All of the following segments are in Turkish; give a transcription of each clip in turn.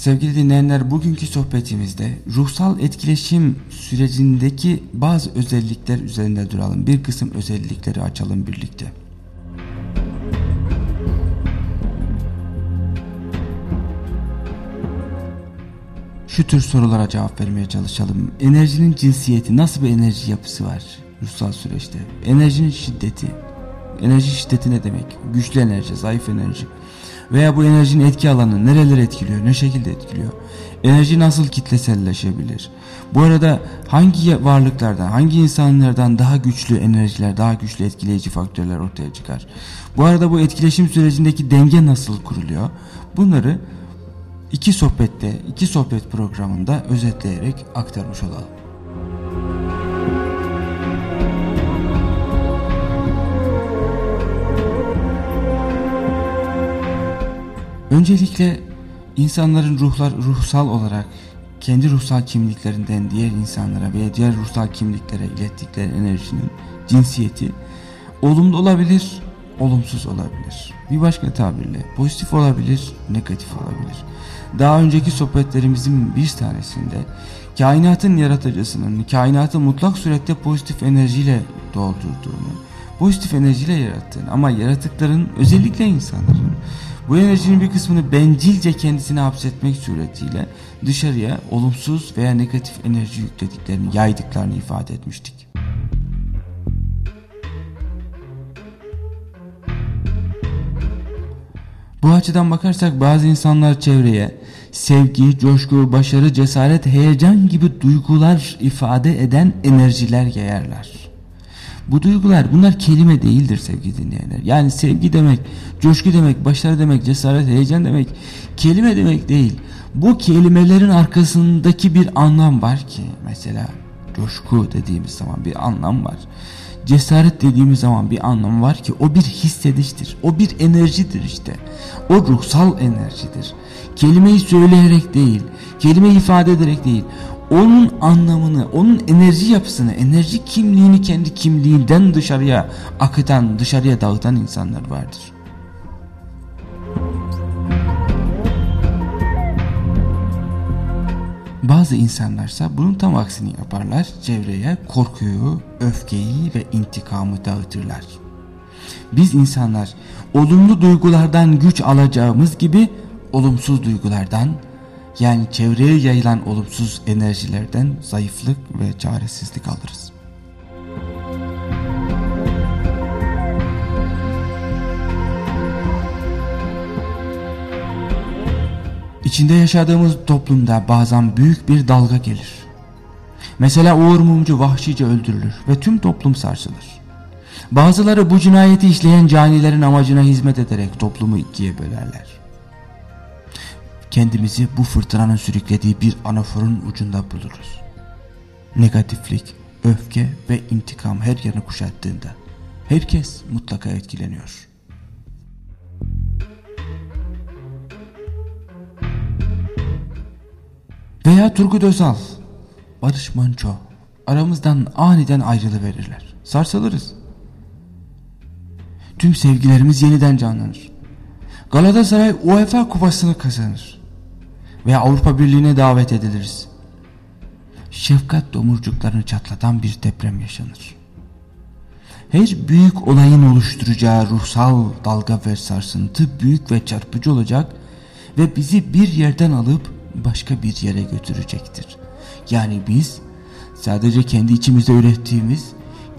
Sevgili dinleyenler bugünkü sohbetimizde ruhsal etkileşim sürecindeki bazı özellikler üzerinde duralım. Bir kısım özellikleri açalım birlikte. Şu tür sorulara cevap vermeye çalışalım. Enerjinin cinsiyeti nasıl bir enerji yapısı var ruhsal süreçte? Enerjinin şiddeti. Enerji şiddeti ne demek? Güçlü enerji, zayıf enerji. Veya bu enerjinin etki alanı nereleri etkiliyor, ne şekilde etkiliyor? Enerji nasıl kitleselleşebilir? Bu arada hangi varlıklardan, hangi insanlardan daha güçlü enerjiler, daha güçlü etkileyici faktörler ortaya çıkar? Bu arada bu etkileşim sürecindeki denge nasıl kuruluyor? Bunları iki sohbette, iki sohbet programında özetleyerek aktarmış olalım. Öncelikle insanların ruhlar ruhsal olarak kendi ruhsal kimliklerinden diğer insanlara veya diğer ruhsal kimliklere ilettikleri enerjinin cinsiyeti olumlu olabilir, olumsuz olabilir. Bir başka tabirle pozitif olabilir, negatif olabilir. Daha önceki sohbetlerimizin bir tanesinde kainatın yaratıcısının kainatı mutlak surette pozitif enerjiyle doldurduğunu, pozitif enerjiyle yarattığını ama yaratıkların özellikle insanların bu enerjinin bir kısmını bencilce kendisine hapsetmek suretiyle dışarıya olumsuz veya negatif enerji yüklediklerini, yaydıklarını ifade etmiştik. Bu açıdan bakarsak bazı insanlar çevreye sevgi, coşku, başarı, cesaret, heyecan gibi duygular ifade eden enerjiler yayarlar. Bu duygular bunlar kelime değildir sevgili dinleyenler. Yani sevgi demek, coşku demek, başarı demek, cesaret, heyecan demek kelime demek değil. Bu kelimelerin arkasındaki bir anlam var ki mesela coşku dediğimiz zaman bir anlam var. Cesaret dediğimiz zaman bir anlam var ki o bir hissediştir. O bir enerjidir işte. O ruhsal enerjidir. Kelimeyi söyleyerek değil, kelimeyi ifade ederek değil onun anlamını, onun enerji yapısını, enerji kimliğini kendi kimliğinden dışarıya akıtan, dışarıya dağıtan insanlar vardır. Bazı insanlarsa bunun tam aksini yaparlar. Çevreye korkuyu, öfkeyi ve intikamı dağıtırlar. Biz insanlar olumlu duygulardan güç alacağımız gibi olumsuz duygulardan yani çevreye yayılan olumsuz enerjilerden zayıflık ve çaresizlik alırız. İçinde yaşadığımız toplumda bazen büyük bir dalga gelir. Mesela Uğur Mumcu vahşice öldürülür ve tüm toplum sarsılır. Bazıları bu cinayeti işleyen canilerin amacına hizmet ederek toplumu ikiye bölerler kendimizi bu fırtınanın sürüklediği bir anaforun ucunda buluruz. Negatiflik, öfke ve intikam her yanı kuşattığında herkes mutlaka etkileniyor. Veya Turgut Özal, Barış Manço aramızdan aniden ayrılıverirler. Sarsılırız. Tüm sevgilerimiz yeniden canlanır. Galatasaray UEFA kupasını kazanır veya Avrupa Birliği'ne davet ediliriz. Şefkat domurcuklarını çatlatan bir deprem yaşanır. Her büyük olayın oluşturacağı ruhsal dalga ve sarsıntı büyük ve çarpıcı olacak ve bizi bir yerden alıp başka bir yere götürecektir. Yani biz sadece kendi içimizde ürettiğimiz,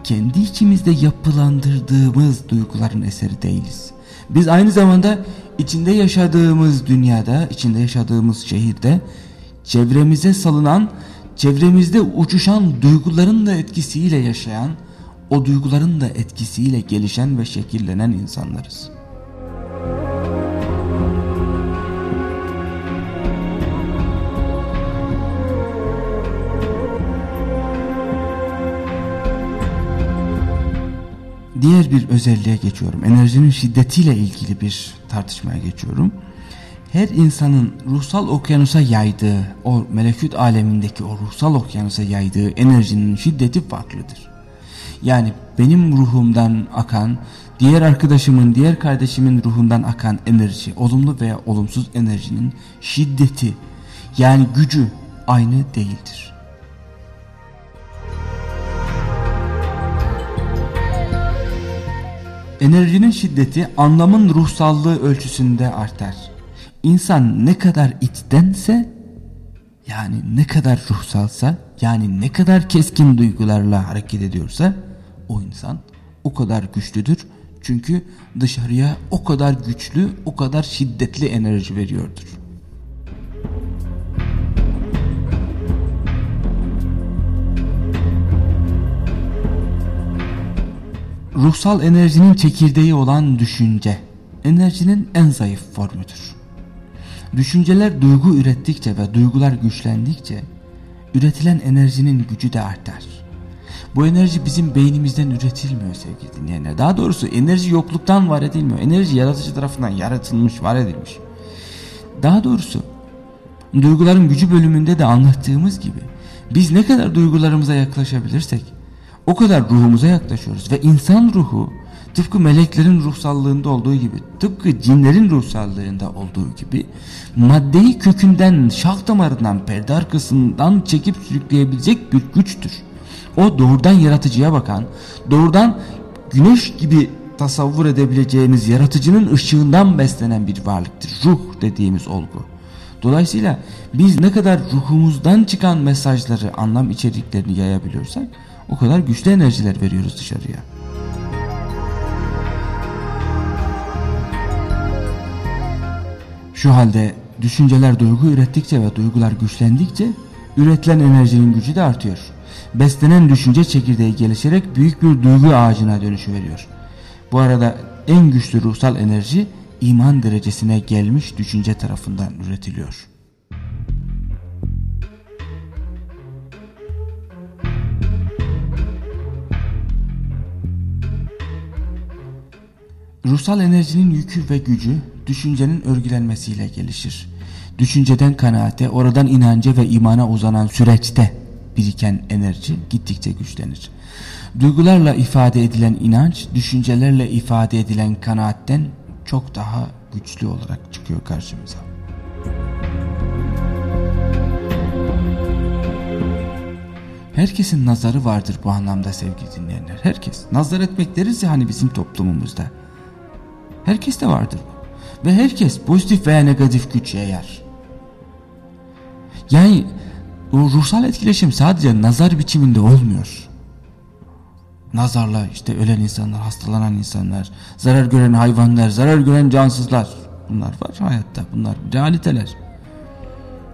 kendi içimizde yapılandırdığımız duyguların eseri değiliz. Biz aynı zamanda içinde yaşadığımız dünyada, içinde yaşadığımız şehirde çevremize salınan, çevremizde uçuşan duyguların da etkisiyle yaşayan, o duyguların da etkisiyle gelişen ve şekillenen insanlarız. Diğer bir özelliğe geçiyorum. Enerjinin şiddetiyle ilgili bir tartışmaya geçiyorum. Her insanın ruhsal okyanusa yaydığı, o melekut alemindeki o ruhsal okyanusa yaydığı enerjinin şiddeti farklıdır. Yani benim ruhumdan akan, diğer arkadaşımın, diğer kardeşimin ruhundan akan enerji, olumlu veya olumsuz enerjinin şiddeti yani gücü aynı değildir. Enerjinin şiddeti anlamın ruhsallığı ölçüsünde artar. İnsan ne kadar içtense yani ne kadar ruhsalsa yani ne kadar keskin duygularla hareket ediyorsa o insan o kadar güçlüdür. Çünkü dışarıya o kadar güçlü, o kadar şiddetli enerji veriyordur. Ruhsal enerjinin çekirdeği olan düşünce, enerjinin en zayıf formudur. Düşünceler duygu ürettikçe ve duygular güçlendikçe üretilen enerjinin gücü de artar. Bu enerji bizim beynimizden üretilmiyor sevgili dinleyenler. Daha doğrusu enerji yokluktan var edilmiyor. Enerji yaratıcı tarafından yaratılmış, var edilmiş. Daha doğrusu duyguların gücü bölümünde de anlattığımız gibi biz ne kadar duygularımıza yaklaşabilirsek o kadar ruhumuza yaklaşıyoruz ve insan ruhu tıpkı meleklerin ruhsallığında olduğu gibi tıpkı cinlerin ruhsallığında olduğu gibi maddeyi kökünden şah damarından perde arkasından çekip sürükleyebilecek bir güçtür. O doğrudan yaratıcıya bakan doğrudan güneş gibi tasavvur edebileceğimiz yaratıcının ışığından beslenen bir varlıktır. Ruh dediğimiz olgu. Dolayısıyla biz ne kadar ruhumuzdan çıkan mesajları, anlam içeriklerini yayabiliyorsak o kadar güçlü enerjiler veriyoruz dışarıya. Şu halde düşünceler duygu ürettikçe ve duygular güçlendikçe üretilen enerjinin gücü de artıyor. Beslenen düşünce çekirdeği gelişerek büyük bir duygu ağacına dönüşü veriyor. Bu arada en güçlü ruhsal enerji iman derecesine gelmiş düşünce tarafından üretiliyor. Ruhsal enerjinin yükü ve gücü düşüncenin örgülenmesiyle gelişir. Düşünceden kanaate, oradan inanca ve imana uzanan süreçte biriken enerji gittikçe güçlenir. Duygularla ifade edilen inanç, düşüncelerle ifade edilen kanaatten çok daha güçlü olarak çıkıyor karşımıza. Herkesin nazarı vardır bu anlamda sevgili dinleyenler. Herkes. Nazar etmek deriz ya hani bizim toplumumuzda. Herkes de vardır bu. Ve herkes pozitif veya negatif güç yayar. Yani ruhsal etkileşim sadece nazar biçiminde olmuyor. Nazarla işte ölen insanlar, hastalanan insanlar, zarar gören hayvanlar, zarar gören cansızlar bunlar var hayatta. Bunlar realiteler.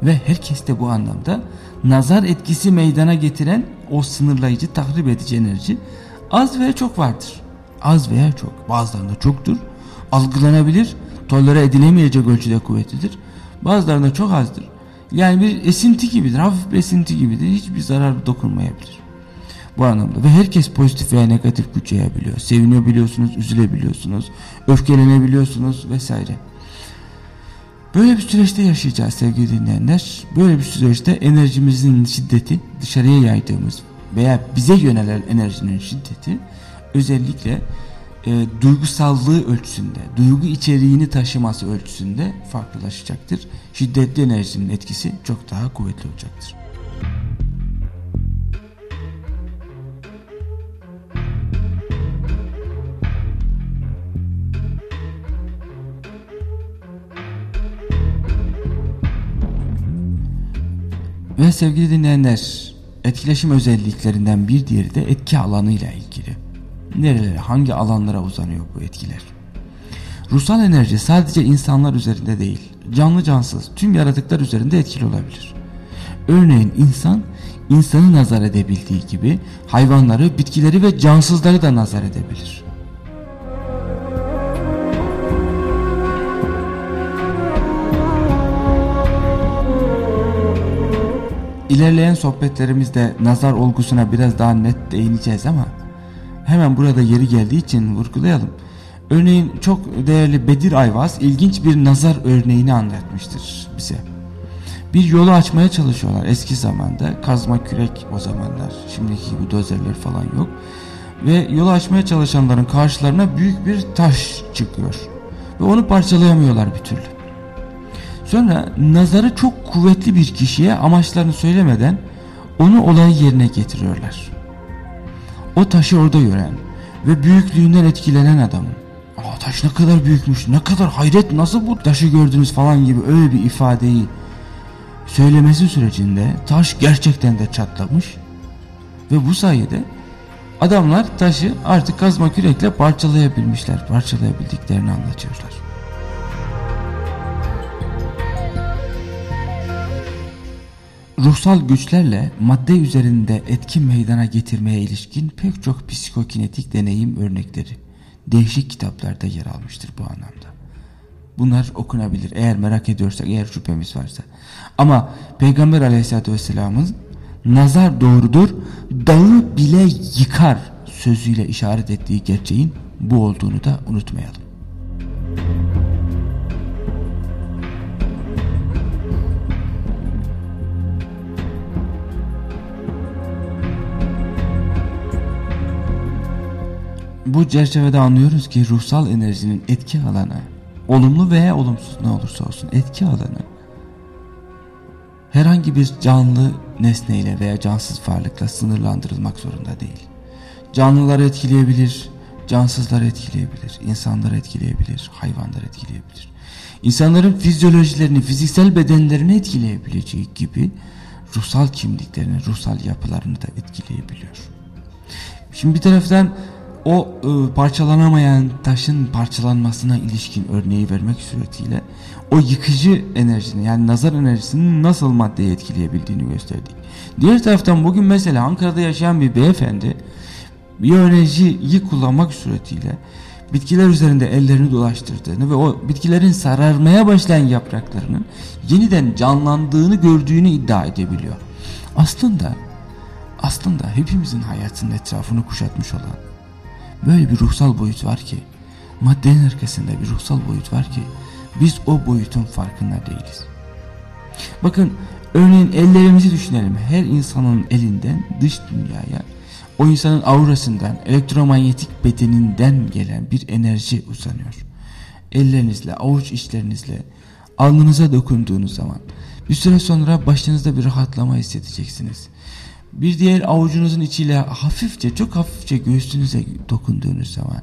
Ve herkes de bu anlamda nazar etkisi meydana getiren o sınırlayıcı, tahrip edici enerji az veya çok vardır. Az veya çok. Bazılarında çoktur. Algılanabilir, tolere edilemeyecek ölçüde kuvvetlidir. Bazılarında çok azdır. Yani bir esinti gibidir, hafif bir esinti gibidir. Hiçbir zarar dokunmayabilir. Bu anlamda ve herkes pozitif veya negatif güç yayabiliyor. Sevinebiliyorsunuz, üzülebiliyorsunuz, öfkelenebiliyorsunuz vesaire. Böyle bir süreçte yaşayacağız sevgili dinleyenler. Böyle bir süreçte enerjimizin şiddeti dışarıya yaydığımız veya bize yönelen enerjinin şiddeti özellikle e, duygusallığı ölçüsünde, duygu içeriğini taşıması ölçüsünde farklılaşacaktır. Şiddetli enerjinin etkisi çok daha kuvvetli olacaktır. Ve sevgili dinleyenler, etkileşim özelliklerinden bir diğeri de etki alanıyla ilgili. Nerelere, hangi alanlara uzanıyor bu etkiler? Ruhsal enerji sadece insanlar üzerinde değil, canlı cansız tüm yaratıklar üzerinde etkili olabilir. Örneğin insan, insanı nazar edebildiği gibi hayvanları, bitkileri ve cansızları da nazar edebilir. İlerleyen sohbetlerimizde nazar olgusuna biraz daha net değineceğiz ama hemen burada yeri geldiği için vurgulayalım. Örneğin çok değerli Bedir Ayvaz ilginç bir nazar örneğini anlatmıştır bize. Bir yolu açmaya çalışıyorlar eski zamanda kazma kürek o zamanlar şimdiki gibi dozerler falan yok. Ve yolu açmaya çalışanların karşılarına büyük bir taş çıkıyor ve onu parçalayamıyorlar bir türlü. Sonra nazarı çok kuvvetli bir kişiye amaçlarını söylemeden onu olay yerine getiriyorlar. O taşı orada gören ve büyüklüğünden etkilenen adamın Aa, taş ne kadar büyükmüş ne kadar hayret nasıl bu taşı gördünüz falan gibi öyle bir ifadeyi söylemesi sürecinde taş gerçekten de çatlamış ve bu sayede adamlar taşı artık kazma kürekle parçalayabilmişler parçalayabildiklerini anlatıyorlar. Ruhsal güçlerle madde üzerinde etki meydana getirmeye ilişkin pek çok psikokinetik deneyim örnekleri değişik kitaplarda yer almıştır bu anlamda. Bunlar okunabilir eğer merak ediyorsak eğer şüphemiz varsa. Ama Peygamber aleyhissalatü vesselamın nazar doğrudur dağı bile yıkar sözüyle işaret ettiği gerçeğin bu olduğunu da unutmayalım. Bu çerçevede anlıyoruz ki ruhsal enerjinin etki alanı, olumlu veya olumsuz ne olursa olsun etki alanı herhangi bir canlı nesneyle veya cansız varlıkla sınırlandırılmak zorunda değil. Canlıları etkileyebilir, cansızları etkileyebilir, insanları etkileyebilir, hayvanları etkileyebilir. İnsanların fizyolojilerini, fiziksel bedenlerini etkileyebileceği gibi ruhsal kimliklerini, ruhsal yapılarını da etkileyebiliyor. Şimdi bir taraftan o e, parçalanamayan taşın parçalanmasına ilişkin örneği vermek suretiyle o yıkıcı enerjini yani nazar enerjisinin nasıl maddeyi etkileyebildiğini gösterdik. Diğer taraftan bugün mesela Ankara'da yaşayan bir beyefendi enerjiyi kullanmak suretiyle bitkiler üzerinde ellerini dolaştırdığını ve o bitkilerin sararmaya başlayan yapraklarının yeniden canlandığını gördüğünü iddia edebiliyor. Aslında aslında hepimizin hayatının etrafını kuşatmış olan Böyle bir ruhsal boyut var ki maddenin arkasında bir ruhsal boyut var ki biz o boyutun farkında değiliz. Bakın örneğin ellerimizi düşünelim. Her insanın elinden dış dünyaya o insanın aurasından elektromanyetik bedeninden gelen bir enerji uzanıyor. Ellerinizle avuç içlerinizle alnınıza dokunduğunuz zaman bir süre sonra başınızda bir rahatlama hissedeceksiniz. Bir diğer avucunuzun içiyle hafifçe çok hafifçe göğsünüze dokunduğunuz zaman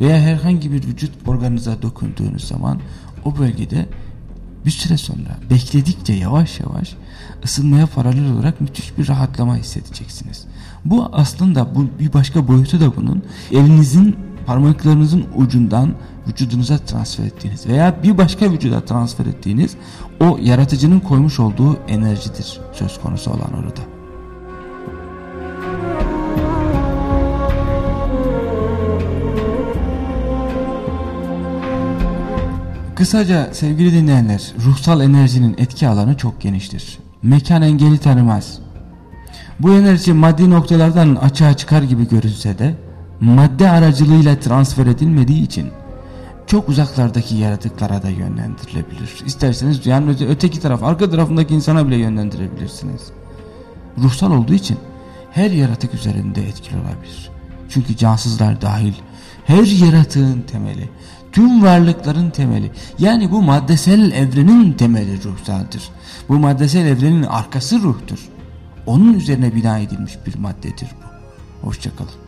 veya herhangi bir vücut organınıza dokunduğunuz zaman o bölgede bir süre sonra bekledikçe yavaş yavaş ısınmaya paralel olarak müthiş bir rahatlama hissedeceksiniz. Bu aslında bu bir başka boyutu da bunun elinizin parmaklarınızın ucundan vücudunuza transfer ettiğiniz veya bir başka vücuda transfer ettiğiniz o yaratıcının koymuş olduğu enerjidir söz konusu olan orada. Kısaca sevgili dinleyenler, ruhsal enerjinin etki alanı çok geniştir. Mekan engeli tanımaz. Bu enerji maddi noktalardan açığa çıkar gibi görünse de madde aracılığıyla transfer edilmediği için çok uzaklardaki yaratıklara da yönlendirilebilir. İsterseniz yani öteki taraf, arka tarafındaki insana bile yönlendirebilirsiniz. Ruhsal olduğu için her yaratık üzerinde etkili olabilir. Çünkü cansızlar dahil her yaratığın temeli, tüm varlıkların temeli. Yani bu maddesel evrenin temeli ruhsaldır. Bu maddesel evrenin arkası ruhtur. Onun üzerine bina edilmiş bir maddedir bu. Hoşçakalın.